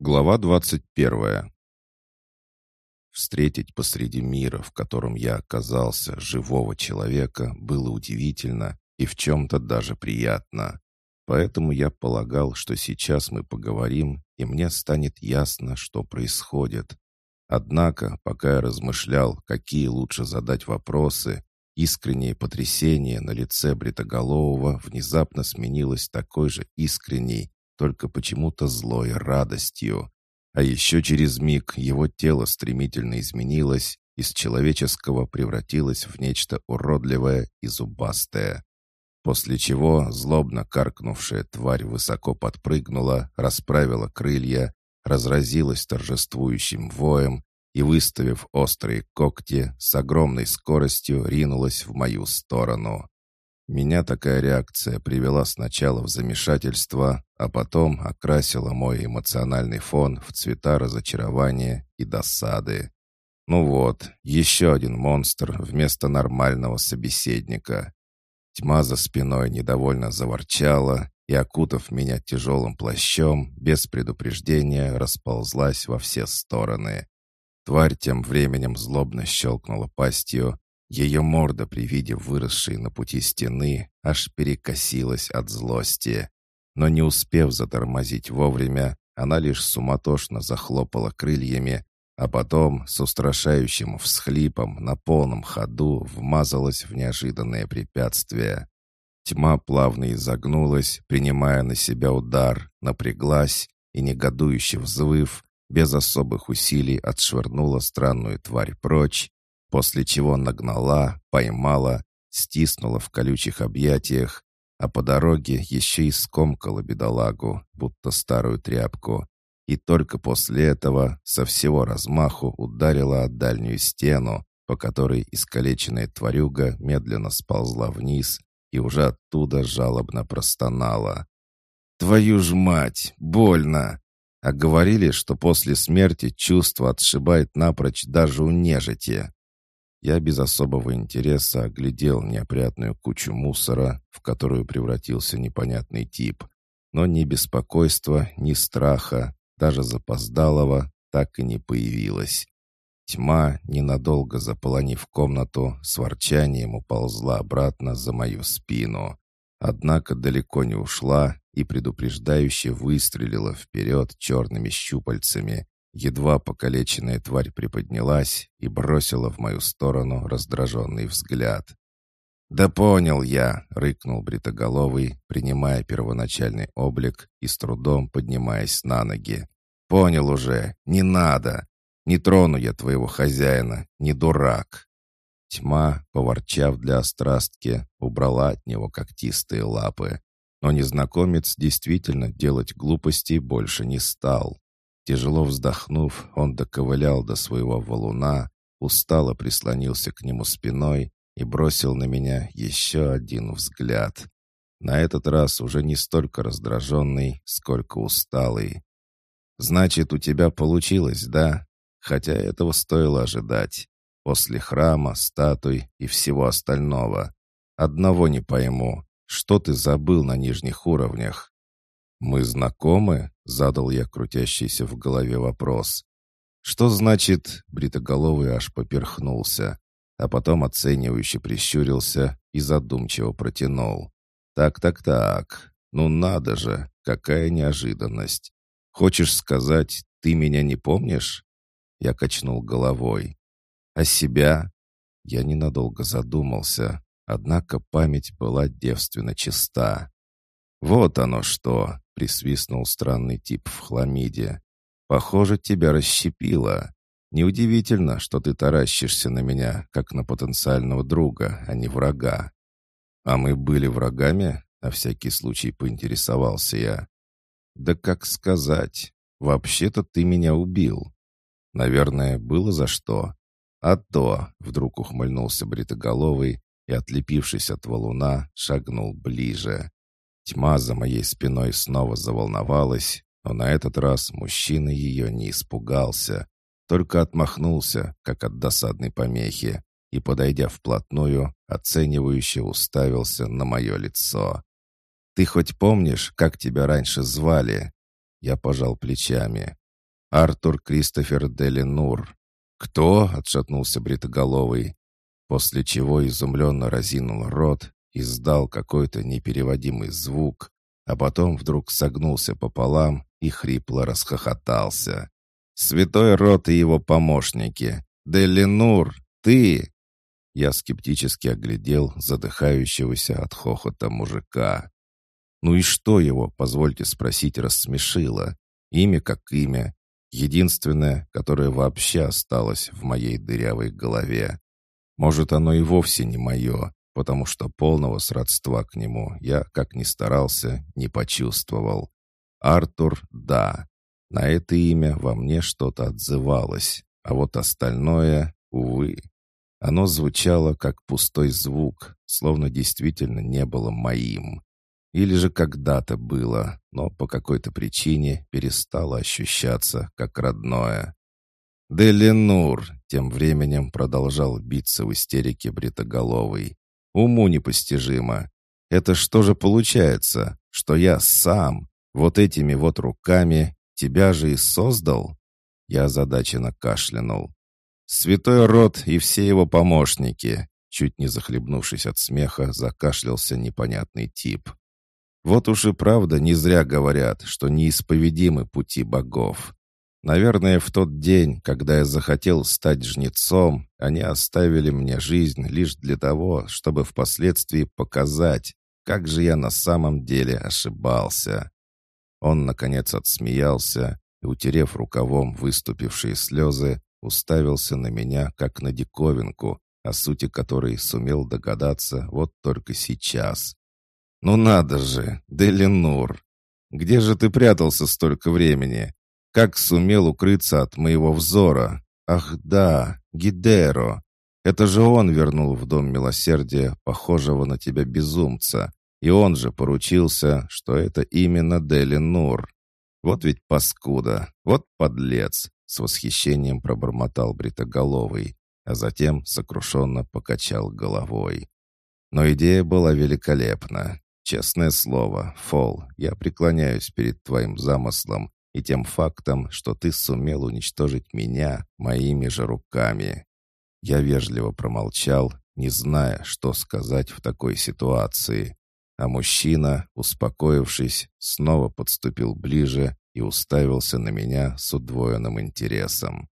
Глава 21. Встретить посреди мира, в котором я оказался, живого человека, было удивительно и в чем-то даже приятно. Поэтому я полагал, что сейчас мы поговорим, и мне станет ясно, что происходит. Однако, пока я размышлял, какие лучше задать вопросы, искреннее потрясение на лице Бритоголового внезапно сменилось такой же искренней, только почему-то злой радостью. А еще через миг его тело стремительно изменилось, из человеческого превратилось в нечто уродливое и зубастое. После чего злобно каркнувшая тварь высоко подпрыгнула, расправила крылья, разразилась торжествующим воем и, выставив острые когти, с огромной скоростью ринулась в мою сторону. Меня такая реакция привела сначала в замешательство, а потом окрасила мой эмоциональный фон в цвета разочарования и досады. Ну вот, еще один монстр вместо нормального собеседника. Тьма за спиной недовольно заворчала и, окутав меня тяжелым плащом, без предупреждения расползлась во все стороны. Тварь тем временем злобно щелкнула пастью, ее морда при виде выросшей на пути стены аж перекосилась от злости. Но не успев затормозить вовремя, она лишь суматошно захлопала крыльями, а потом с устрашающим всхлипом на полном ходу вмазалась в неожиданное препятствие. Тьма плавно изогнулась, принимая на себя удар, напряглась и, негодующе взвыв, без особых усилий отшвырнула странную тварь прочь, после чего нагнала, поймала, стиснула в колючих объятиях, а по дороге еще и скомкала бедолагу, будто старую тряпку, и только после этого со всего размаху ударила о дальнюю стену, по которой искалеченная тварюга медленно сползла вниз и уже оттуда жалобно простонала. «Твою ж мать! Больно!» А говорили, что после смерти чувство отшибает напрочь даже у нежити. Я без особого интереса оглядел неопрятную кучу мусора, в которую превратился непонятный тип. Но ни беспокойства, ни страха, даже запоздалого, так и не появилось. Тьма, ненадолго заполонив комнату, с ворчанием уползла обратно за мою спину. Однако далеко не ушла и предупреждающе выстрелила вперед черными щупальцами, Едва покалеченная тварь приподнялась и бросила в мою сторону раздраженный взгляд. «Да понял я!» — рыкнул Бритоголовый, принимая первоначальный облик и с трудом поднимаясь на ноги. «Понял уже! Не надо! Не трону я твоего хозяина, не дурак!» Тьма, поворчав для острастки, убрала от него когтистые лапы. Но незнакомец действительно делать глупостей больше не стал. Тяжело вздохнув, он доковылял до своего валуна, устало прислонился к нему спиной и бросил на меня еще один взгляд. На этот раз уже не столько раздраженный, сколько усталый. «Значит, у тебя получилось, да? Хотя этого стоило ожидать. После храма, статуй и всего остального. Одного не пойму. Что ты забыл на нижних уровнях?» «Мы знакомы?» — задал я крутящийся в голове вопрос. «Что значит...» — бритоголовый аж поперхнулся, а потом оценивающе прищурился и задумчиво протянул. «Так-так-так, ну надо же, какая неожиданность! Хочешь сказать, ты меня не помнишь?» Я качнул головой. «А себя?» Я ненадолго задумался, однако память была девственно чиста. «Вот оно что!» — присвистнул странный тип в хламиде. «Похоже, тебя расщепило. Неудивительно, что ты таращишься на меня, как на потенциального друга, а не врага». «А мы были врагами?» — на всякий случай поинтересовался я. «Да как сказать? Вообще-то ты меня убил. Наверное, было за что?» «А то!» — вдруг ухмыльнулся бритоголовый и, отлепившись от валуна, шагнул ближе. Тьма за моей спиной снова заволновалась, но на этот раз мужчина ее не испугался, только отмахнулся, как от досадной помехи, и, подойдя вплотную, оценивающе уставился на мое лицо. «Ты хоть помнишь, как тебя раньше звали?» Я пожал плечами. Артур Кристофер Делинур. «Кто?» — отшатнулся бритоголовый, после чего изумленно разинул рот, издал какой-то непереводимый звук, а потом вдруг согнулся пополам и хрипло расхохотался. «Святой род и его помощники! Делинур, ты!» Я скептически оглядел задыхающегося от хохота мужика. Ну и что его, позвольте спросить, рассмешило? Имя как имя. Единственное, которое вообще осталось в моей дырявой голове. Может, оно и вовсе не мое, потому что полного сродства к нему я, как ни старался, не почувствовал. Артур — да. На это имя во мне что-то отзывалось, а вот остальное, увы. Оно звучало как пустой звук, словно действительно не было моим. Или же когда-то было, но по какой-то причине перестало ощущаться как родное. «Деленур!» — тем временем продолжал биться в истерике бритоголовый. «Уму непостижимо. Это что же получается, что я сам, вот этими вот руками, тебя же и создал?» Я озадаченно кашлянул. «Святой род и все его помощники!» Чуть не захлебнувшись от смеха, закашлялся непонятный тип. Вот уж и правда не зря говорят, что неисповедимы пути богов. Наверное, в тот день, когда я захотел стать жнецом, они оставили мне жизнь лишь для того, чтобы впоследствии показать, как же я на самом деле ошибался. Он, наконец, отсмеялся и, утерев рукавом выступившие слезы, уставился на меня, как на диковинку, о сути которой сумел догадаться вот только сейчас. «Ну надо же, Делинур! Где же ты прятался столько времени? Как сумел укрыться от моего взора? Ах да, Гидеро! Это же он вернул в дом милосердия похожего на тебя безумца, и он же поручился, что это именно Делинур. Вот ведь паскуда, вот подлец!» С восхищением пробормотал Бритоголовый, а затем сокрушенно покачал головой. Но идея была великолепна. Честное слово, Фол, я преклоняюсь перед твоим замыслом и тем фактом, что ты сумел уничтожить меня моими же руками. Я вежливо промолчал, не зная, что сказать в такой ситуации. А мужчина, успокоившись, снова подступил ближе и уставился на меня с удвоенным интересом.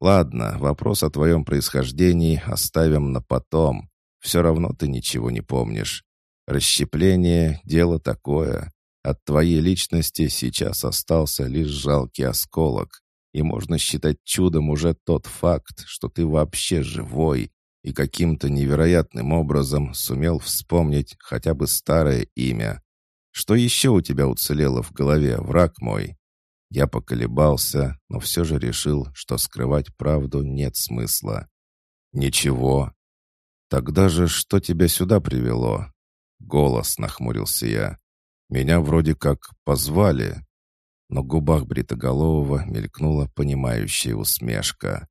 «Ладно, вопрос о твоем происхождении оставим на потом. Все равно ты ничего не помнишь. Расщепление — дело такое. От твоей личности сейчас остался лишь жалкий осколок, и можно считать чудом уже тот факт, что ты вообще живой и каким-то невероятным образом сумел вспомнить хотя бы старое имя. Что еще у тебя уцелело в голове, враг мой?» Я поколебался, но все же решил, что скрывать правду нет смысла. «Ничего». «Тогда же что тебя сюда привело?» «Голос», — нахмурился я. «Меня вроде как позвали». На губах Бритоголового мелькнула понимающая усмешка.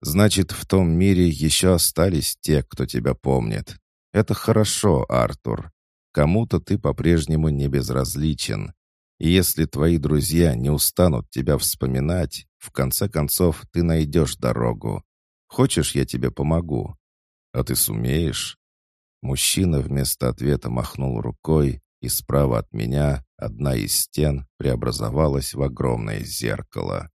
«Значит, в том мире еще остались те, кто тебя помнит. Это хорошо, Артур. Кому-то ты по-прежнему не безразличен. И если твои друзья не устанут тебя вспоминать, в конце концов ты найдешь дорогу. Хочешь, я тебе помогу? А ты сумеешь?» Мужчина вместо ответа махнул рукой, и справа от меня одна из стен преобразовалась в огромное зеркало.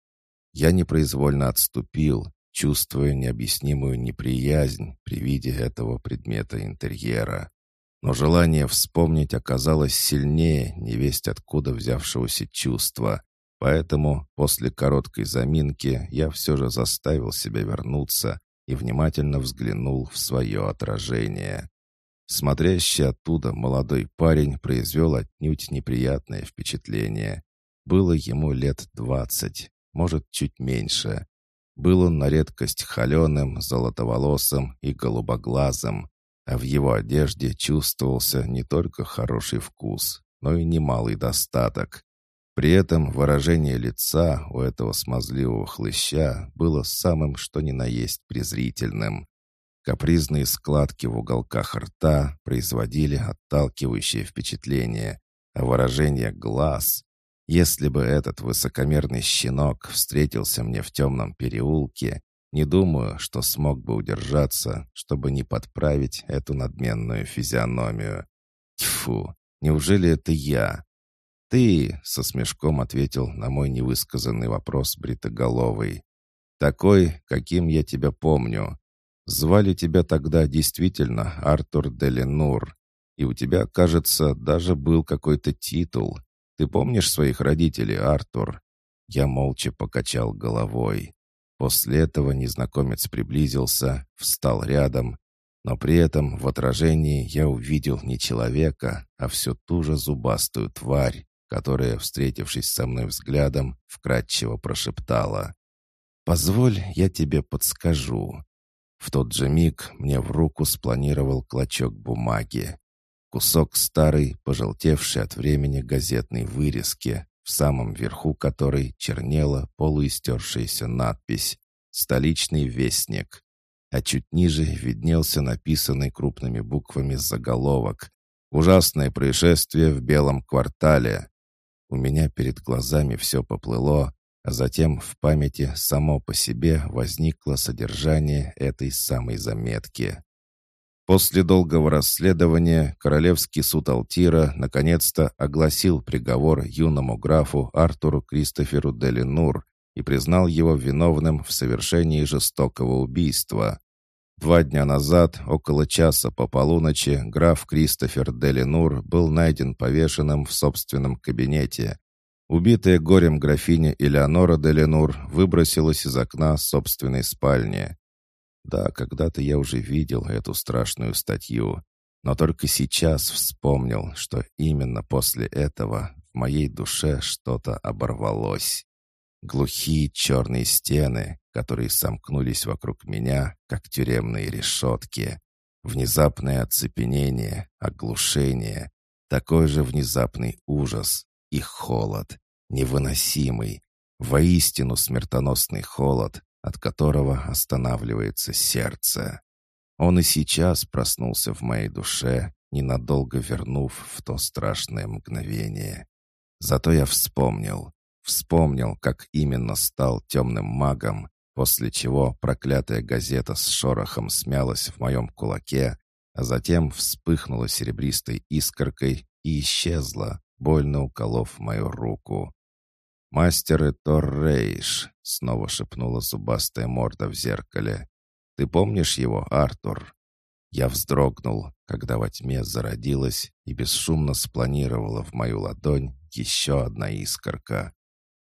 Я непроизвольно отступил, чувствуя необъяснимую неприязнь при виде этого предмета интерьера. Но желание вспомнить оказалось сильнее невесть откуда взявшегося чувства, поэтому после короткой заминки я все же заставил себя вернуться и внимательно взглянул в свое отражение. Смотрящий оттуда молодой парень произвел отнюдь неприятное впечатление. Было ему лет двадцать, может, чуть меньше. Был он на редкость холеным, золотоволосым и голубоглазым, а в его одежде чувствовался не только хороший вкус, но и немалый достаток. При этом выражение лица у этого смазливого хлыща было самым что ни на есть презрительным. Капризные складки в уголках рта производили отталкивающее впечатление, а выражение глаз... Если бы этот высокомерный щенок встретился мне в темном переулке, не думаю, что смог бы удержаться, чтобы не подправить эту надменную физиономию. Тьфу, неужели это я? «Ты», — со смешком ответил на мой невысказанный вопрос бритоголовый. «Такой, каким я тебя помню. Звали тебя тогда действительно Артур Деленур, и у тебя, кажется, даже был какой-то титул. Ты помнишь своих родителей, Артур?» Я молча покачал головой. После этого незнакомец приблизился, встал рядом, но при этом в отражении я увидел не человека, а всю ту же зубастую тварь, которая, встретившись со мной взглядом, вкратчиво прошептала. «Позволь, я тебе подскажу». В тот же миг мне в руку спланировал клочок бумаги. Кусок старой, пожелтевшей от времени газетной вырезки, в самом верху которой чернела полуистершаяся надпись «Столичный вестник», а чуть ниже виднелся написанный крупными буквами заголовок «Ужасное происшествие в Белом квартале». У меня перед глазами все поплыло, затем в памяти само по себе возникло содержание этой самой заметки. После долгого расследования Королевский суд Алтира наконец-то огласил приговор юному графу Артуру Кристоферу Делинур и признал его виновным в совершении жестокого убийства. Два дня назад, около часа по полуночи, граф Кристофер Делинур был найден повешенным в собственном кабинете. Убитая горем графиня Элеонора Делинур выбросилась из окна собственной спальни. Да, когда-то я уже видел эту страшную статью, но только сейчас вспомнил, что именно после этого в моей душе что-то оборвалось. Глухие черные стены, которые сомкнулись вокруг меня, как тюремные решетки. Внезапное оцепенение, оглушение, такой же внезапный ужас и холод, невыносимый, воистину смертоносный холод, от которого останавливается сердце. Он и сейчас проснулся в моей душе, ненадолго вернув в то страшное мгновение. Зато я вспомнил, вспомнил, как именно стал темным магом, после чего проклятая газета с шорохом смялась в моем кулаке, а затем вспыхнула серебристой искоркой и исчезла, больно уколов мою руку. «Мастер Торрейш», — снова шепнула зубастая морда в зеркале. «Ты помнишь его, Артур?» Я вздрогнул, когда во тьме зародилась и бесшумно спланировала в мою ладонь еще одна искорка.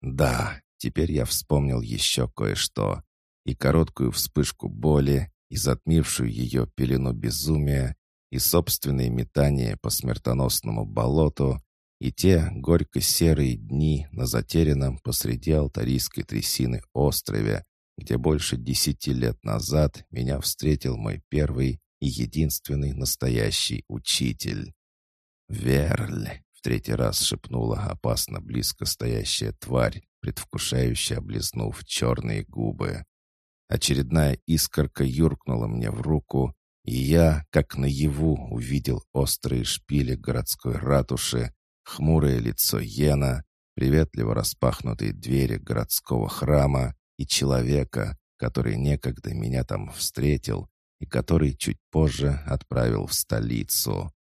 Да, теперь я вспомнил еще кое-что. И короткую вспышку боли, и затмившую ее пелену безумия, и собственные метания по смертоносному болоту, и те горько-серые дни на затерянном посреди алтарийской трясины острове, где больше десяти лет назад меня встретил мой первый и единственный настоящий учитель. «Верль!» — в третий раз шепнула опасно близко стоящая тварь, предвкушающе облизнув черные губы. Очередная искорка юркнула мне в руку, и я, как наяву, увидел острые шпили городской ратуши, хмурое лицо Йена, приветливо распахнутые двери городского храма и человека, который некогда меня там встретил и который чуть позже отправил в столицу.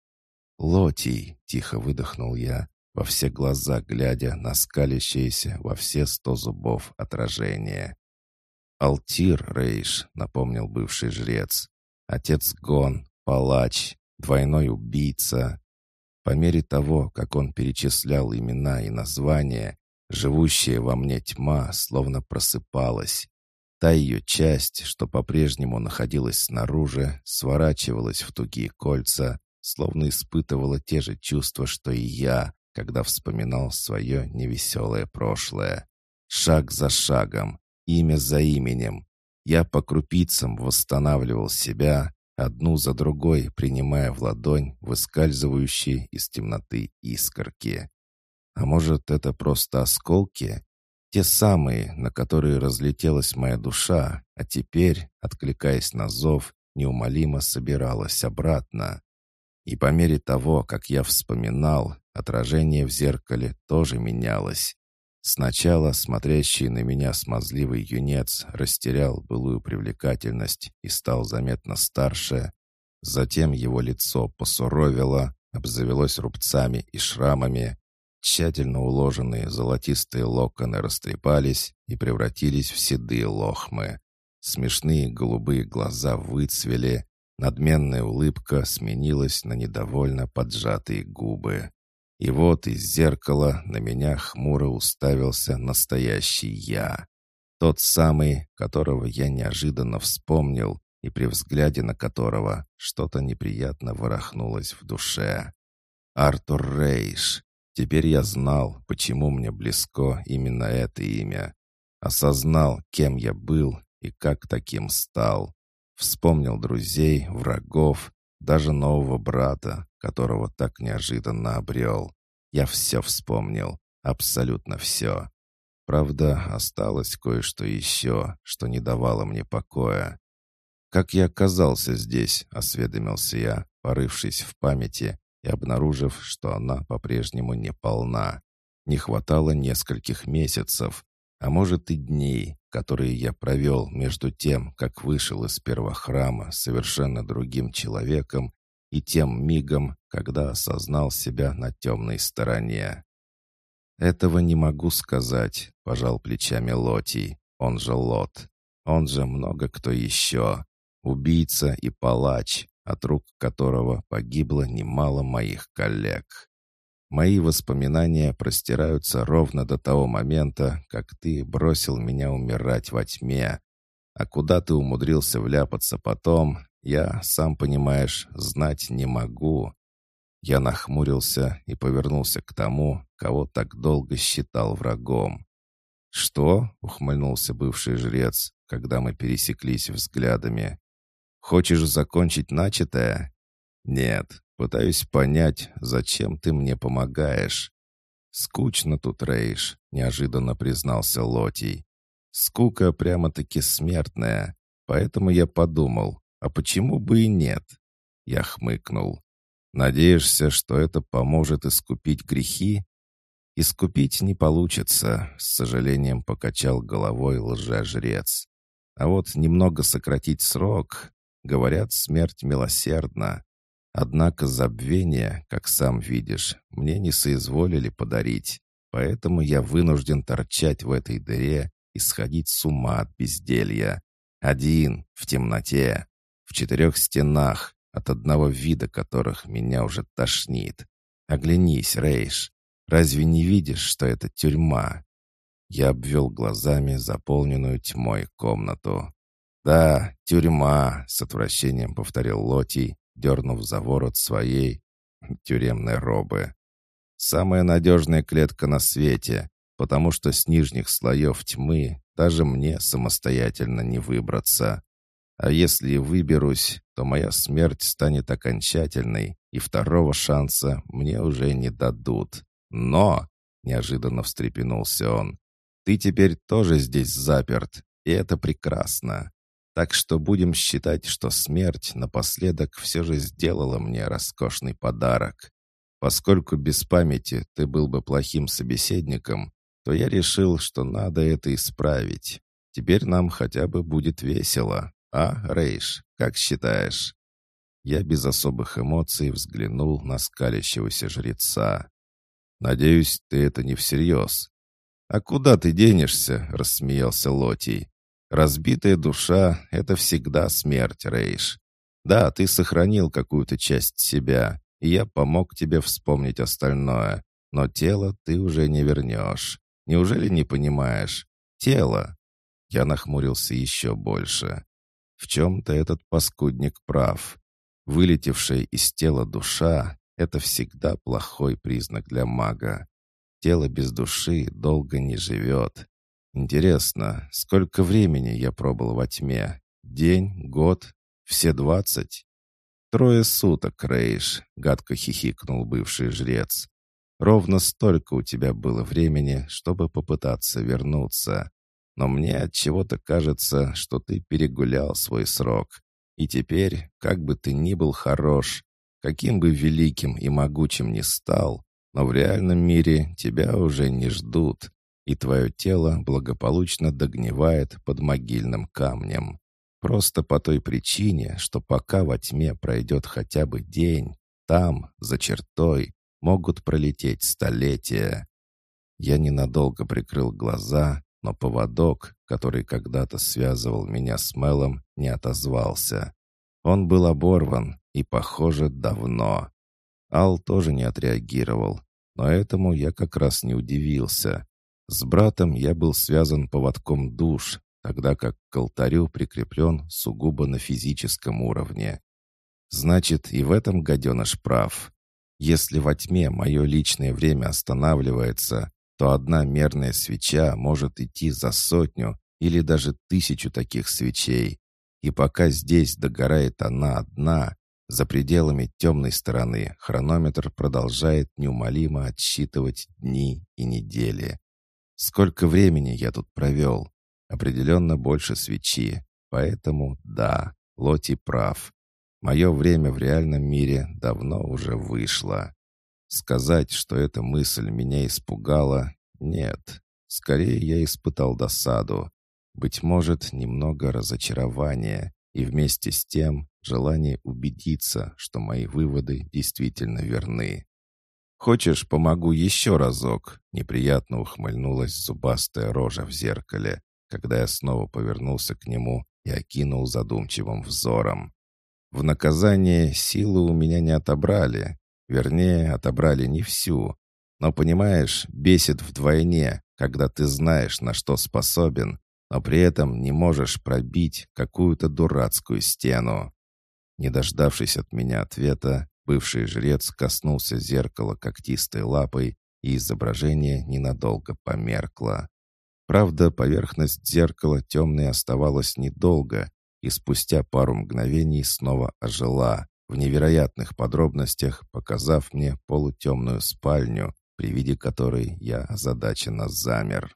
«Лотий!» — тихо выдохнул я, во все глаза глядя на скалящееся во все сто зубов отражение. «Алтир, Рейш», — напомнил бывший жрец, «отец Гон, палач, двойной убийца, по мере того, как он перечислял имена и названия, живущая во мне тьма словно просыпалась. Та ее часть, что по-прежнему находилась снаружи, сворачивалась в тугие кольца, словно испытывала те же чувства, что и я, когда вспоминал свое невеселое прошлое. Шаг за шагом, имя за именем. Я по крупицам восстанавливал себя, одну за другой принимая в ладонь выскальзывающие из темноты искорки. А может, это просто осколки? Те самые, на которые разлетелась моя душа, а теперь, откликаясь на зов, неумолимо собиралась обратно. И по мере того, как я вспоминал, отражение в зеркале тоже менялось. Сначала смотрящий на меня смазливый юнец растерял былую привлекательность и стал заметно старше. Затем его лицо посуровило, обзавелось рубцами и шрамами. Тщательно уложенные золотистые локоны растрепались и превратились в седые лохмы. Смешные голубые глаза выцвели, надменная улыбка сменилась на недовольно поджатые губы. И вот из зеркала на меня хмуро уставился настоящий я. Тот самый, которого я неожиданно вспомнил, и при взгляде на которого что-то неприятно ворохнулось в душе. Артур Рейш. Теперь я знал, почему мне близко именно это имя. Осознал, кем я был и как таким стал. Вспомнил друзей, врагов, даже нового брата, которого так неожиданно обрел. Я все вспомнил, абсолютно все. Правда, осталось кое-что еще, что не давало мне покоя. «Как я оказался здесь?» — осведомился я, порывшись в памяти и обнаружив, что она по-прежнему не полна. Не хватало нескольких месяцев, а может и дней, которые я провел между тем, как вышел из первого храма совершенно другим человеком, и тем мигом, когда осознал себя на темной стороне. «Этого не могу сказать», — пожал плечами Лотий, он же Лот, он же много кто еще, убийца и палач, от рук которого погибло немало моих коллег. Мои воспоминания простираются ровно до того момента, как ты бросил меня умирать во тьме. А куда ты умудрился вляпаться потом, я, сам понимаешь, знать не могу. Я нахмурился и повернулся к тому, кого так долго считал врагом. «Что?» — ухмыльнулся бывший жрец, когда мы пересеклись взглядами. «Хочешь закончить начатое?» «Нет, Пытаюсь понять, зачем ты мне помогаешь. Скучно тут, Рейш, неожиданно признался Лотий. Скука прямо-таки смертная. Поэтому я подумал, а почему бы и нет? Я хмыкнул. Надеешься, что это поможет искупить грехи? Искупить не получится, с сожалением покачал головой лжежрец. А вот немного сократить срок, говорят, смерть милосердна. Однако забвение, как сам видишь, мне не соизволили подарить, поэтому я вынужден торчать в этой дыре и сходить с ума от безделья. Один, в темноте, в четырех стенах, от одного вида которых меня уже тошнит. Оглянись, Рейш, разве не видишь, что это тюрьма? Я обвел глазами заполненную тьмой комнату. «Да, тюрьма», — с отвращением повторил Лотий, дернув за ворот своей тюремной робы. «Самая надежная клетка на свете, потому что с нижних слоев тьмы даже мне самостоятельно не выбраться. А если и выберусь, то моя смерть станет окончательной, и второго шанса мне уже не дадут. Но, — неожиданно встрепенулся он, — ты теперь тоже здесь заперт, и это прекрасно. Так что будем считать, что смерть напоследок все же сделала мне роскошный подарок. Поскольку без памяти ты был бы плохим собеседником, то я решил, что надо это исправить. Теперь нам хотя бы будет весело. А, Рейш, как считаешь?» Я без особых эмоций взглянул на скалящегося жреца. «Надеюсь, ты это не всерьез». «А куда ты денешься?» — рассмеялся Лотий. Разбитая душа — это всегда смерть, Рейш. Да, ты сохранил какую-то часть себя, и я помог тебе вспомнить остальное, но тело ты уже не вернешь. Неужели не понимаешь? Тело. Я нахмурился еще больше. В чем-то этот паскудник прав. Вылетевшая из тела душа — это всегда плохой признак для мага. Тело без души долго не живет, Интересно, сколько времени я пробыл во тьме? День, год, все двадцать? Трое суток, Рейш, гадко хихикнул бывший жрец. Ровно столько у тебя было времени, чтобы попытаться вернуться. Но мне от чего-то кажется, что ты перегулял свой срок. И теперь, как бы ты ни был хорош, каким бы великим и могучим ни стал, но в реальном мире тебя уже не ждут, и твое тело благополучно догнивает под могильным камнем. Просто по той причине, что пока во тьме пройдет хотя бы день, там, за чертой, могут пролететь столетия. Я ненадолго прикрыл глаза, но поводок, который когда-то связывал меня с Мелом, не отозвался. Он был оборван и, похоже, давно. Ал тоже не отреагировал, но этому я как раз не удивился. С братом я был связан поводком душ, тогда как к алтарю прикреплен сугубо на физическом уровне. Значит, и в этом гаденыш прав. Если во тьме мое личное время останавливается, то одна мерная свеча может идти за сотню или даже тысячу таких свечей. И пока здесь догорает она одна, за пределами темной стороны хронометр продолжает неумолимо отсчитывать дни и недели. Сколько времени я тут провел? Определенно больше свечи. Поэтому да, Лоти прав. Мое время в реальном мире давно уже вышло. Сказать, что эта мысль меня испугала, нет. Скорее я испытал досаду. Быть может, немного разочарования и вместе с тем желание убедиться, что мои выводы действительно верны. «Хочешь, помогу еще разок?» — неприятно ухмыльнулась зубастая рожа в зеркале, когда я снова повернулся к нему и окинул задумчивым взором. В наказание силу у меня не отобрали, вернее, отобрали не всю. Но, понимаешь, бесит вдвойне, когда ты знаешь, на что способен, но при этом не можешь пробить какую-то дурацкую стену. Не дождавшись от меня ответа, Бывший жрец коснулся зеркала когтистой лапой, и изображение ненадолго померкло. Правда, поверхность зеркала темной оставалась недолго, и спустя пару мгновений снова ожила, в невероятных подробностях показав мне полутемную спальню, при виде которой я озадаченно замер.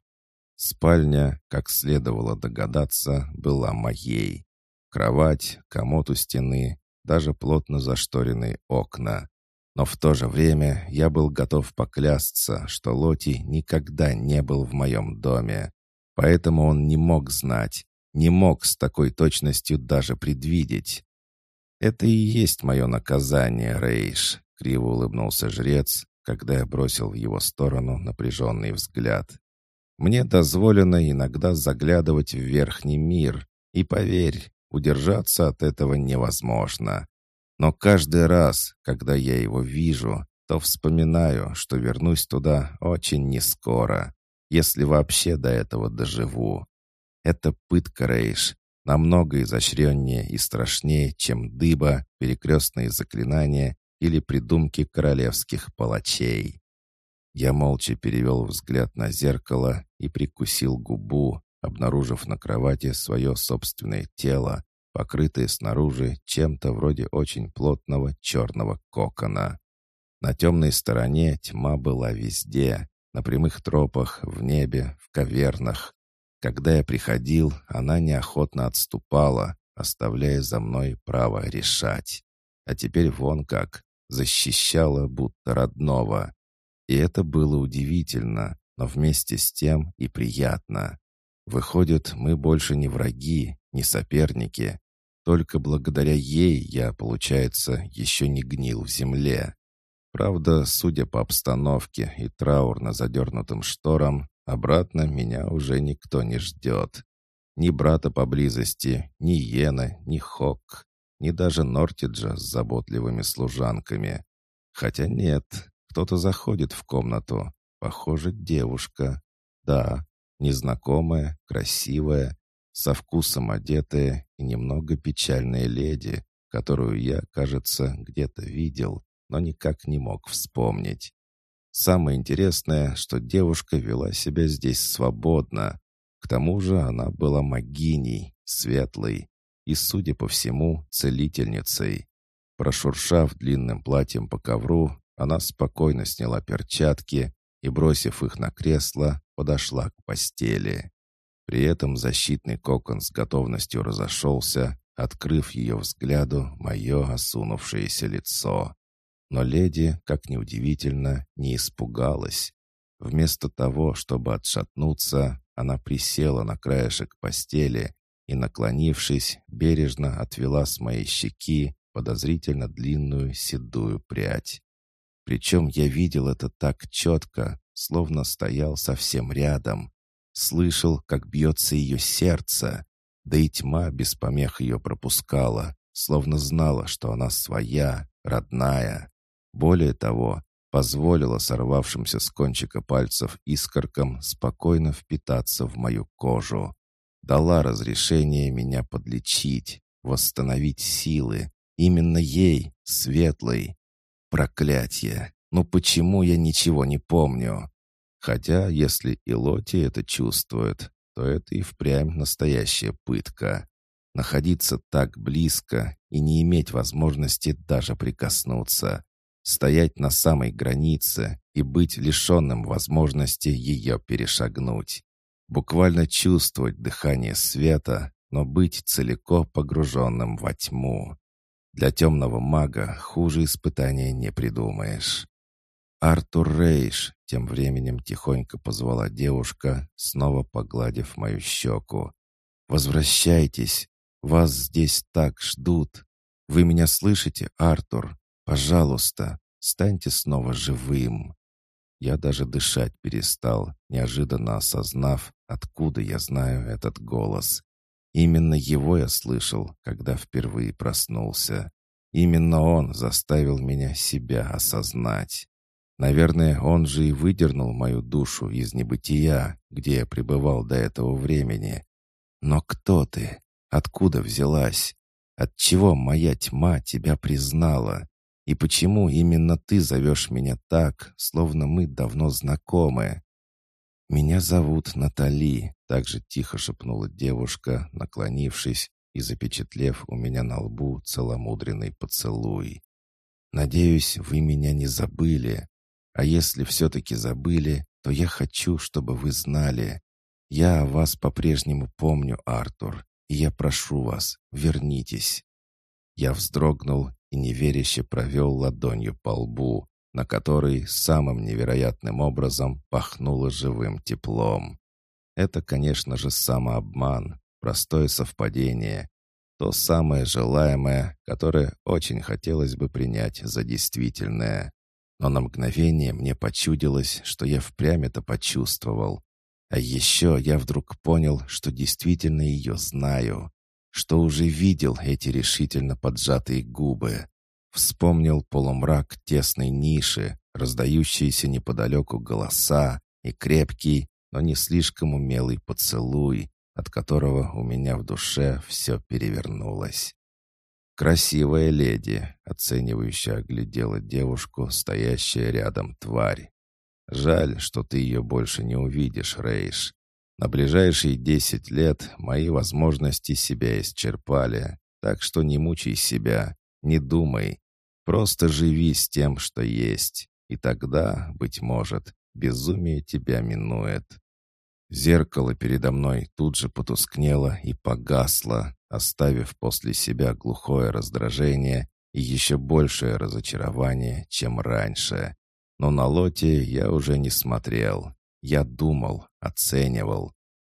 Спальня, как следовало догадаться, была моей. Кровать, комод у стены, даже плотно зашторенные окна. Но в то же время я был готов поклясться, что Лоти никогда не был в моем доме. Поэтому он не мог знать, не мог с такой точностью даже предвидеть. «Это и есть мое наказание, Рейш», — криво улыбнулся жрец, когда я бросил в его сторону напряженный взгляд. «Мне дозволено иногда заглядывать в верхний мир, и поверь, Удержаться от этого невозможно. Но каждый раз, когда я его вижу, то вспоминаю, что вернусь туда очень нескоро, если вообще до этого доживу. Это пытка, Рейш, намного изощреннее и страшнее, чем дыба, перекрестные заклинания или придумки королевских палачей. Я молча перевел взгляд на зеркало и прикусил губу, обнаружив на кровати свое собственное тело, покрытое снаружи чем-то вроде очень плотного черного кокона. На темной стороне тьма была везде, на прямых тропах, в небе, в кавернах. Когда я приходил, она неохотно отступала, оставляя за мной право решать. А теперь вон как, защищала будто родного. И это было удивительно, но вместе с тем и приятно. Выходит, мы больше не враги, не соперники. Только благодаря ей я, получается, еще не гнил в земле. Правда, судя по обстановке и траурно задернутым шторам, обратно меня уже никто не ждет. Ни брата поблизости, ни Йена, ни Хок, ни даже Нортиджа с заботливыми служанками. Хотя нет, кто-то заходит в комнату. Похоже, девушка. Да, незнакомая, красивая, со вкусом одетая и немного печальная леди, которую я, кажется, где-то видел, но никак не мог вспомнить. Самое интересное, что девушка вела себя здесь свободно. К тому же она была магиней, светлой и, судя по всему, целительницей. Прошуршав длинным платьем по ковру, она спокойно сняла перчатки и, бросив их на кресло, подошла к постели. При этом защитный кокон с готовностью разошелся, открыв ее взгляду мое осунувшееся лицо. Но леди, как ни удивительно, не испугалась. Вместо того, чтобы отшатнуться, она присела на краешек постели и, наклонившись, бережно отвела с моей щеки подозрительно длинную седую прядь. Причем я видел это так четко, словно стоял совсем рядом. Слышал, как бьется ее сердце, да и тьма без помех ее пропускала, словно знала, что она своя, родная. Более того, позволила сорвавшимся с кончика пальцев искоркам спокойно впитаться в мою кожу. Дала разрешение меня подлечить, восстановить силы. Именно ей, светлой. Проклятье! Ну почему я ничего не помню? Хотя, если и Лоти это чувствует, то это и впрямь настоящая пытка. Находиться так близко и не иметь возможности даже прикоснуться. Стоять на самой границе и быть лишенным возможности ее перешагнуть. Буквально чувствовать дыхание света, но быть целиком погруженным во тьму. Для темного мага хуже испытания не придумаешь. «Артур Рейш!» — тем временем тихонько позвала девушка, снова погладив мою щеку. «Возвращайтесь! Вас здесь так ждут! Вы меня слышите, Артур? Пожалуйста, станьте снова живым!» Я даже дышать перестал, неожиданно осознав, откуда я знаю этот голос. Именно его я слышал, когда впервые проснулся. Именно он заставил меня себя осознать. Наверное, он же и выдернул мою душу из небытия, где я пребывал до этого времени. Но кто ты? Откуда взялась? Отчего моя тьма тебя признала? И почему именно ты зовешь меня так, словно мы давно знакомы? «Меня зовут Натали», — также тихо шепнула девушка, наклонившись и запечатлев у меня на лбу целомудренный поцелуй. «Надеюсь, вы меня не забыли. А если все-таки забыли, то я хочу, чтобы вы знали. Я о вас по-прежнему помню, Артур, и я прошу вас, вернитесь». Я вздрогнул и неверяще провел ладонью по лбу, на который самым невероятным образом пахнуло живым теплом. Это, конечно же, самообман, простое совпадение, то самое желаемое, которое очень хотелось бы принять за действительное. Но на мгновение мне почудилось, что я впрямь это почувствовал. А еще я вдруг понял, что действительно ее знаю, что уже видел эти решительно поджатые губы. Вспомнил полумрак тесной ниши, раздающиеся неподалеку голоса и крепкий, но не слишком умелый поцелуй, от которого у меня в душе все перевернулось. «Красивая леди», — оценивающе оглядела девушку, стоящая рядом тварь. «Жаль, что ты ее больше не увидишь, Рейш. На ближайшие десять лет мои возможности себя исчерпали, так что не мучай себя, не думай, Просто живи с тем, что есть, и тогда, быть может, безумие тебя минует. Зеркало передо мной тут же потускнело и погасло, оставив после себя глухое раздражение и еще большее разочарование, чем раньше. Но на лоте я уже не смотрел. Я думал, оценивал.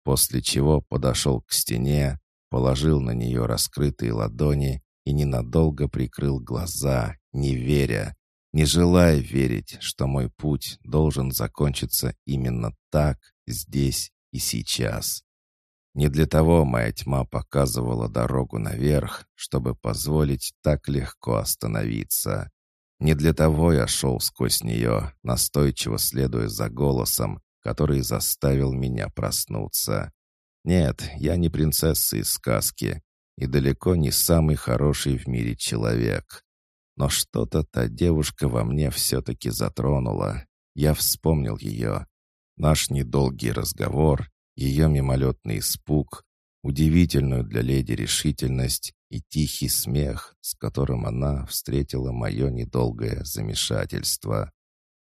После чего подошел к стене, положил на нее раскрытые ладони и ненадолго прикрыл глаза, не веря, не желая верить, что мой путь должен закончиться именно так, здесь и сейчас. Не для того моя тьма показывала дорогу наверх, чтобы позволить так легко остановиться. Не для того я шел сквозь нее, настойчиво следуя за голосом, который заставил меня проснуться. Нет, я не принцесса из сказки, и далеко не самый хороший в мире человек. Но что-то та девушка во мне все-таки затронула. Я вспомнил ее. Наш недолгий разговор, ее мимолетный испуг, удивительную для леди решительность и тихий смех, с которым она встретила мое недолгое замешательство.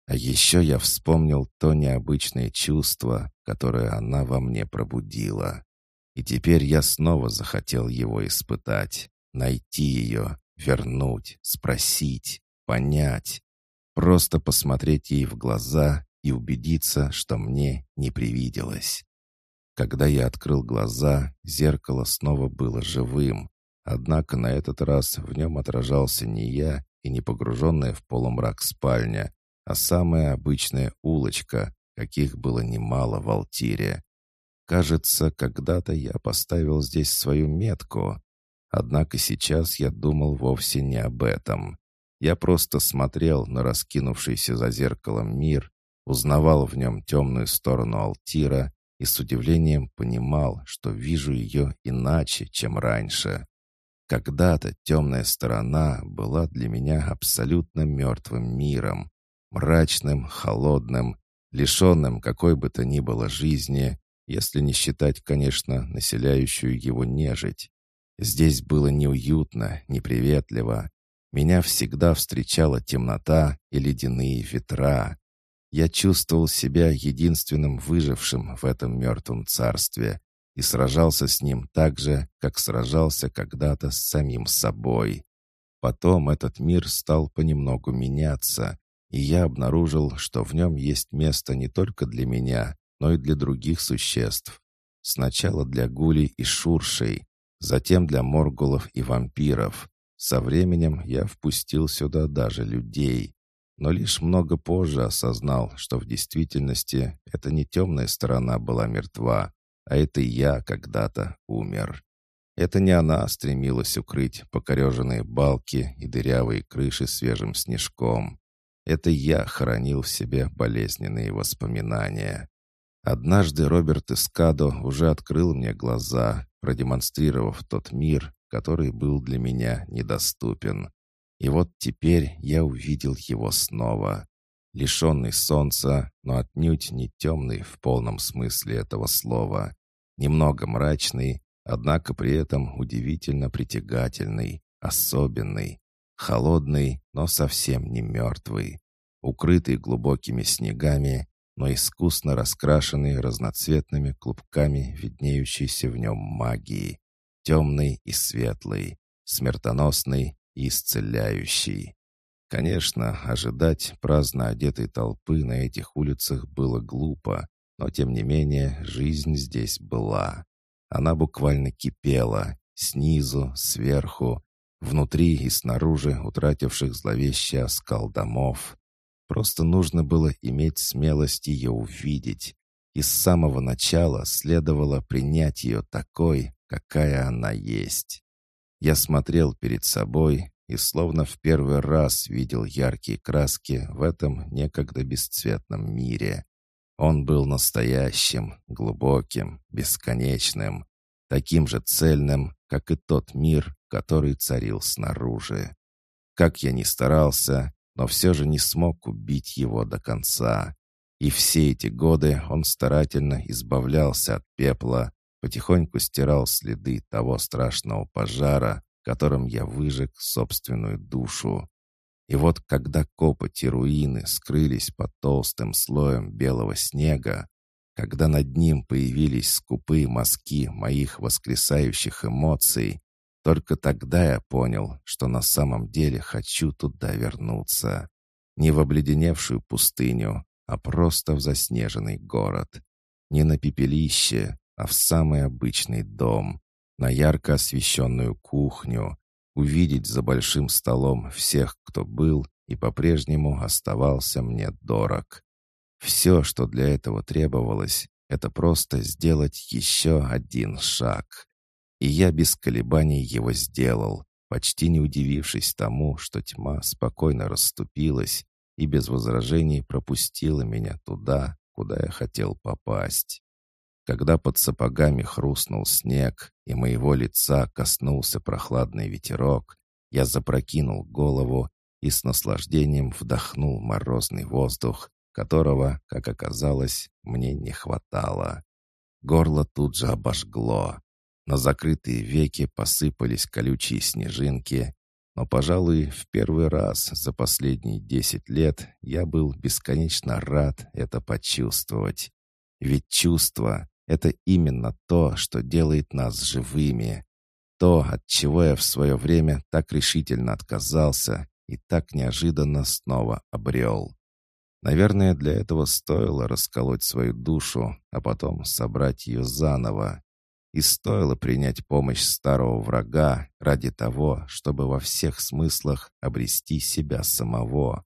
А еще я вспомнил то необычное чувство, которое она во мне пробудила. И теперь я снова захотел его испытать, найти ее, вернуть, спросить, понять. Просто посмотреть ей в глаза и убедиться, что мне не привиделось. Когда я открыл глаза, зеркало снова было живым. Однако на этот раз в нем отражался не я и не погруженная в полумрак спальня, а самая обычная улочка, каких было немало в Алтире. Кажется, когда-то я поставил здесь свою метку. Однако сейчас я думал вовсе не об этом. Я просто смотрел на раскинувшийся за зеркалом мир, узнавал в нем темную сторону Алтира и с удивлением понимал, что вижу ее иначе, чем раньше. Когда-то темная сторона была для меня абсолютно мертвым миром, мрачным, холодным, лишенным какой бы то ни было жизни, если не считать, конечно, населяющую его нежить. Здесь было неуютно, неприветливо. Меня всегда встречала темнота и ледяные ветра. Я чувствовал себя единственным выжившим в этом мертвом царстве и сражался с ним так же, как сражался когда-то с самим собой. Потом этот мир стал понемногу меняться, и я обнаружил, что в нем есть место не только для меня, но и для других существ. Сначала для гулей и шуршей, затем для моргулов и вампиров. Со временем я впустил сюда даже людей но лишь много позже осознал, что в действительности это не темная сторона была мертва, а это я когда-то умер. Это не она стремилась укрыть покореженные балки и дырявые крыши свежим снежком. Это я хоронил в себе болезненные воспоминания. Однажды Роберт Эскадо уже открыл мне глаза, продемонстрировав тот мир, который был для меня недоступен. И вот теперь я увидел его снова. Лишенный солнца, но отнюдь не темный в полном смысле этого слова. Немного мрачный, однако при этом удивительно притягательный, особенный. Холодный, но совсем не мертвый. Укрытый глубокими снегами, но искусно раскрашенный разноцветными клубками виднеющейся в нем магии. Темный и светлый, смертоносный исцеляющий. Конечно, ожидать праздно одетой толпы на этих улицах было глупо, но тем не менее жизнь здесь была. Она буквально кипела, снизу, сверху, внутри и снаружи утративших зловещий оскал домов. Просто нужно было иметь смелость ее увидеть, и с самого начала следовало принять ее такой, какая она есть. Я смотрел перед собой и словно в первый раз видел яркие краски в этом некогда бесцветном мире. Он был настоящим, глубоким, бесконечным, таким же цельным, как и тот мир, который царил снаружи. Как я ни старался, но все же не смог убить его до конца. И все эти годы он старательно избавлялся от пепла, потихоньку стирал следы того страшного пожара, которым я выжег собственную душу. И вот когда копоть и руины скрылись под толстым слоем белого снега, когда над ним появились скупые мазки моих воскресающих эмоций, только тогда я понял, что на самом деле хочу туда вернуться. Не в обледеневшую пустыню, а просто в заснеженный город. Не на пепелище, а в самый обычный дом, на ярко освещенную кухню, увидеть за большим столом всех, кто был и по-прежнему оставался мне дорог. Все, что для этого требовалось, это просто сделать еще один шаг. И я без колебаний его сделал, почти не удивившись тому, что тьма спокойно расступилась и без возражений пропустила меня туда, куда я хотел попасть. Когда под сапогами хрустнул снег и моего лица коснулся прохладный ветерок, я запрокинул голову и с наслаждением вдохнул морозный воздух, которого, как оказалось, мне не хватало. Горло тут же обожгло. На закрытые веки посыпались колючие снежинки, но, пожалуй, в первый раз за последние десять лет я был бесконечно рад это почувствовать. Ведь чувство это именно то, что делает нас живыми. То, от чего я в свое время так решительно отказался и так неожиданно снова обрел. Наверное, для этого стоило расколоть свою душу, а потом собрать ее заново. И стоило принять помощь старого врага ради того, чтобы во всех смыслах обрести себя самого.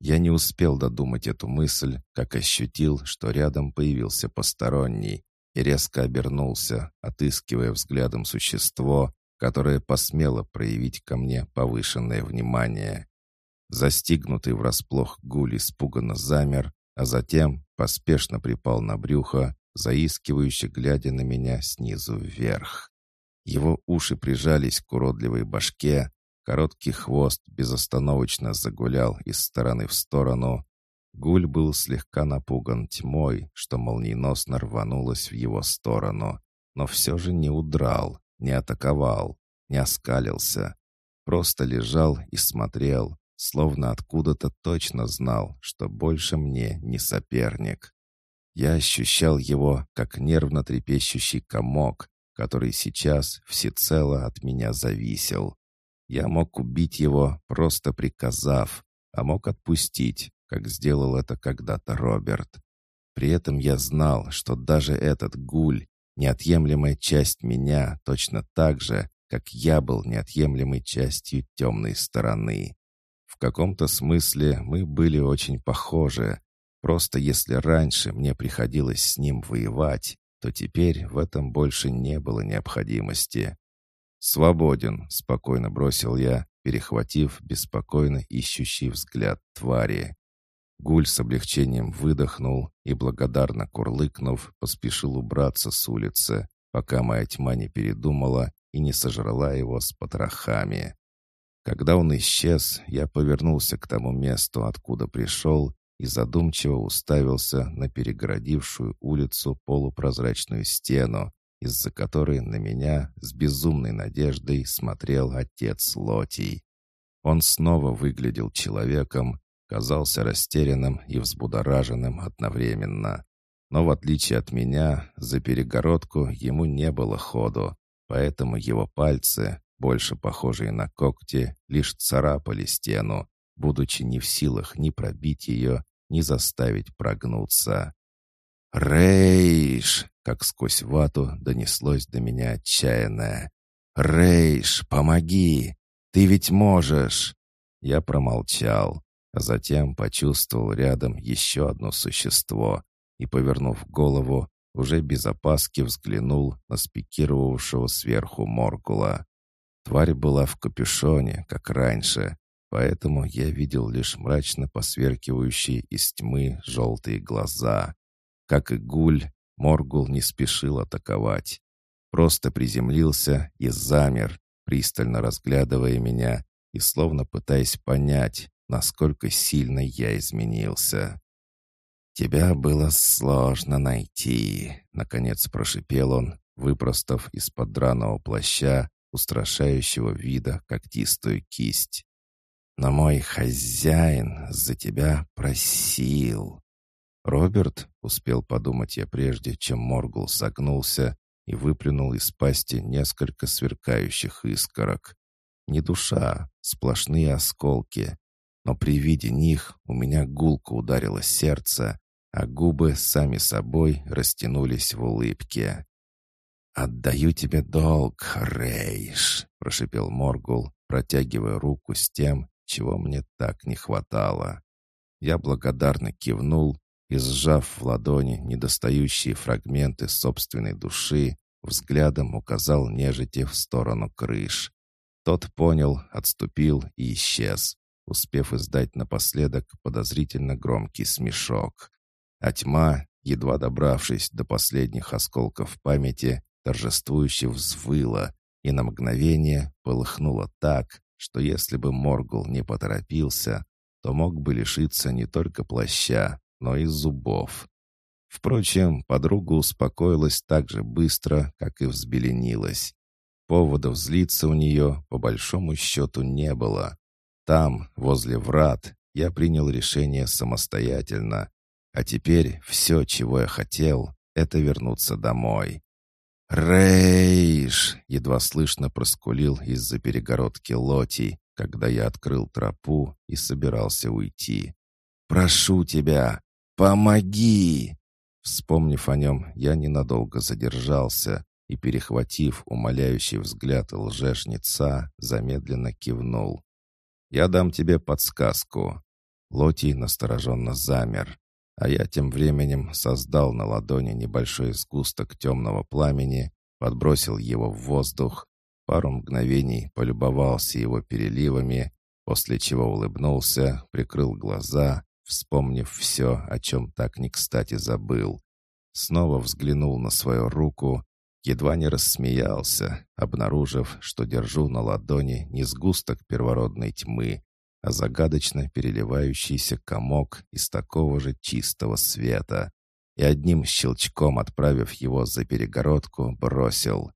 Я не успел додумать эту мысль, как ощутил, что рядом появился посторонний, и резко обернулся, отыскивая взглядом существо, которое посмело проявить ко мне повышенное внимание. Застигнутый врасплох гуль испуганно замер, а затем поспешно припал на брюхо, заискивающе глядя на меня снизу вверх. Его уши прижались к уродливой башке, короткий хвост безостановочно загулял из стороны в сторону. Гуль был слегка напуган тьмой, что молниеносно рванулась в его сторону, но все же не удрал, не атаковал, не оскалился. Просто лежал и смотрел, словно откуда-то точно знал, что больше мне не соперник. Я ощущал его, как нервно трепещущий комок, который сейчас всецело от меня зависел. Я мог убить его, просто приказав, а мог отпустить, как сделал это когда-то Роберт. При этом я знал, что даже этот гуль — неотъемлемая часть меня точно так же, как я был неотъемлемой частью темной стороны. В каком-то смысле мы были очень похожи, Просто если раньше мне приходилось с ним воевать, то теперь в этом больше не было необходимости. «Свободен», — спокойно бросил я, перехватив беспокойно ищущий взгляд твари. Гуль с облегчением выдохнул и, благодарно курлыкнув, поспешил убраться с улицы, пока моя тьма не передумала и не сожрала его с потрохами. Когда он исчез, я повернулся к тому месту, откуда пришел, и задумчиво уставился на перегородившую улицу полупрозрачную стену, из-за которой на меня с безумной надеждой смотрел отец Лотий. Он снова выглядел человеком, казался растерянным и взбудораженным одновременно. Но в отличие от меня, за перегородку ему не было ходу, поэтому его пальцы, больше похожие на когти, лишь царапали стену, будучи не в силах ни пробить ее, ни заставить прогнуться. «Рейш!» — как сквозь вату донеслось до меня отчаянное. «Рейш, помоги! Ты ведь можешь!» Я промолчал, а затем почувствовал рядом еще одно существо и, повернув голову, уже без опаски взглянул на спикировавшего сверху Моргула. Тварь была в капюшоне, как раньше, поэтому я видел лишь мрачно посверкивающие из тьмы желтые глаза. Как и гуль, Моргул не спешил атаковать. Просто приземлился и замер, пристально разглядывая меня и словно пытаясь понять, насколько сильно я изменился. «Тебя было сложно найти», — наконец прошипел он, выпростав из-под драного плаща, устрашающего вида когтистую кисть. Но мой хозяин за тебя просил». Роберт успел подумать я прежде, чем Моргул согнулся и выплюнул из пасти несколько сверкающих искорок. Не душа, сплошные осколки. Но при виде них у меня гулко ударило сердце, а губы сами собой растянулись в улыбке. «Отдаю тебе долг, Рейш», — прошипел Моргул, протягивая руку с тем, чего мне так не хватало. Я благодарно кивнул и, сжав в ладони недостающие фрагменты собственной души, взглядом указал нежити в сторону крыш. Тот понял, отступил и исчез, успев издать напоследок подозрительно громкий смешок. А тьма, едва добравшись до последних осколков памяти, торжествующе взвыла и на мгновение полыхнула так, что если бы Моргул не поторопился, то мог бы лишиться не только плаща, но и зубов. Впрочем, подруга успокоилась так же быстро, как и взбеленилась. Поводов злиться у нее, по большому счету, не было. Там, возле врат, я принял решение самостоятельно. А теперь все, чего я хотел, это вернуться домой. «Рейш!» — едва слышно проскулил из-за перегородки Лоти, когда я открыл тропу и собирался уйти. «Прошу тебя, помоги!» Вспомнив о нем, я ненадолго задержался и, перехватив умоляющий взгляд лжешница, замедленно кивнул. «Я дам тебе подсказку». Лотий настороженно замер, а я тем временем создал на ладони небольшой сгусток темного пламени, подбросил его в воздух, пару мгновений полюбовался его переливами, после чего улыбнулся, прикрыл глаза, вспомнив все, о чем так не кстати забыл. Снова взглянул на свою руку Едва не рассмеялся, обнаружив, что держу на ладони не сгусток первородной тьмы, а загадочно переливающийся комок из такого же чистого света. И одним щелчком, отправив его за перегородку, бросил.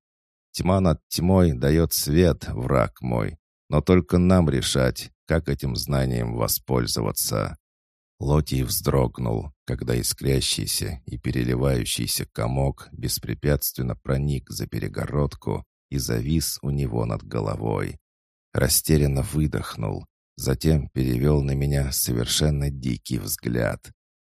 «Тьма над тьмой дает свет, враг мой, но только нам решать, как этим знанием воспользоваться». Лотий вздрогнул, когда искрящийся и переливающийся комок беспрепятственно проник за перегородку и завис у него над головой. Растерянно выдохнул, затем перевел на меня совершенно дикий взгляд.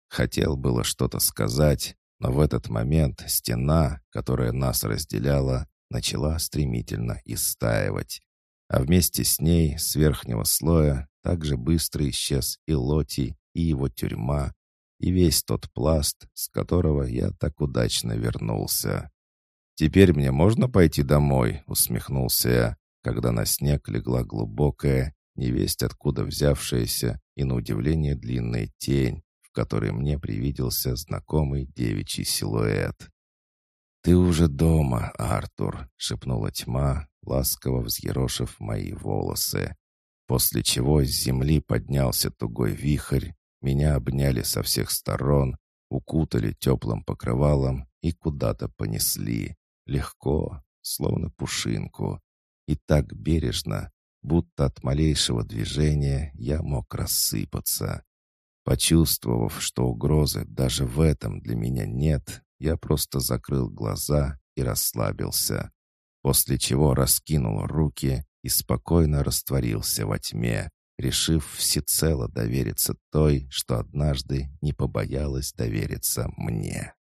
Хотел было что-то сказать, но в этот момент стена, которая нас разделяла, начала стремительно истаивать. А вместе с ней, с верхнего слоя, также быстро исчез и Лотий, и его тюрьма, и весь тот пласт, с которого я так удачно вернулся. «Теперь мне можно пойти домой?» — усмехнулся я, когда на снег легла глубокая, невесть откуда взявшаяся и, на удивление, длинная тень, в которой мне привиделся знакомый девичий силуэт. «Ты уже дома, Артур!» — шепнула тьма, ласково взъерошив мои волосы. После чего с земли поднялся тугой вихрь, меня обняли со всех сторон, укутали теплым покрывалом и куда-то понесли. Легко, словно пушинку. И так бережно, будто от малейшего движения я мог рассыпаться. Почувствовав, что угрозы даже в этом для меня нет, я просто закрыл глаза и расслабился, после чего раскинул руки и спокойно растворился во тьме, решив всецело довериться той, что однажды не побоялась довериться мне.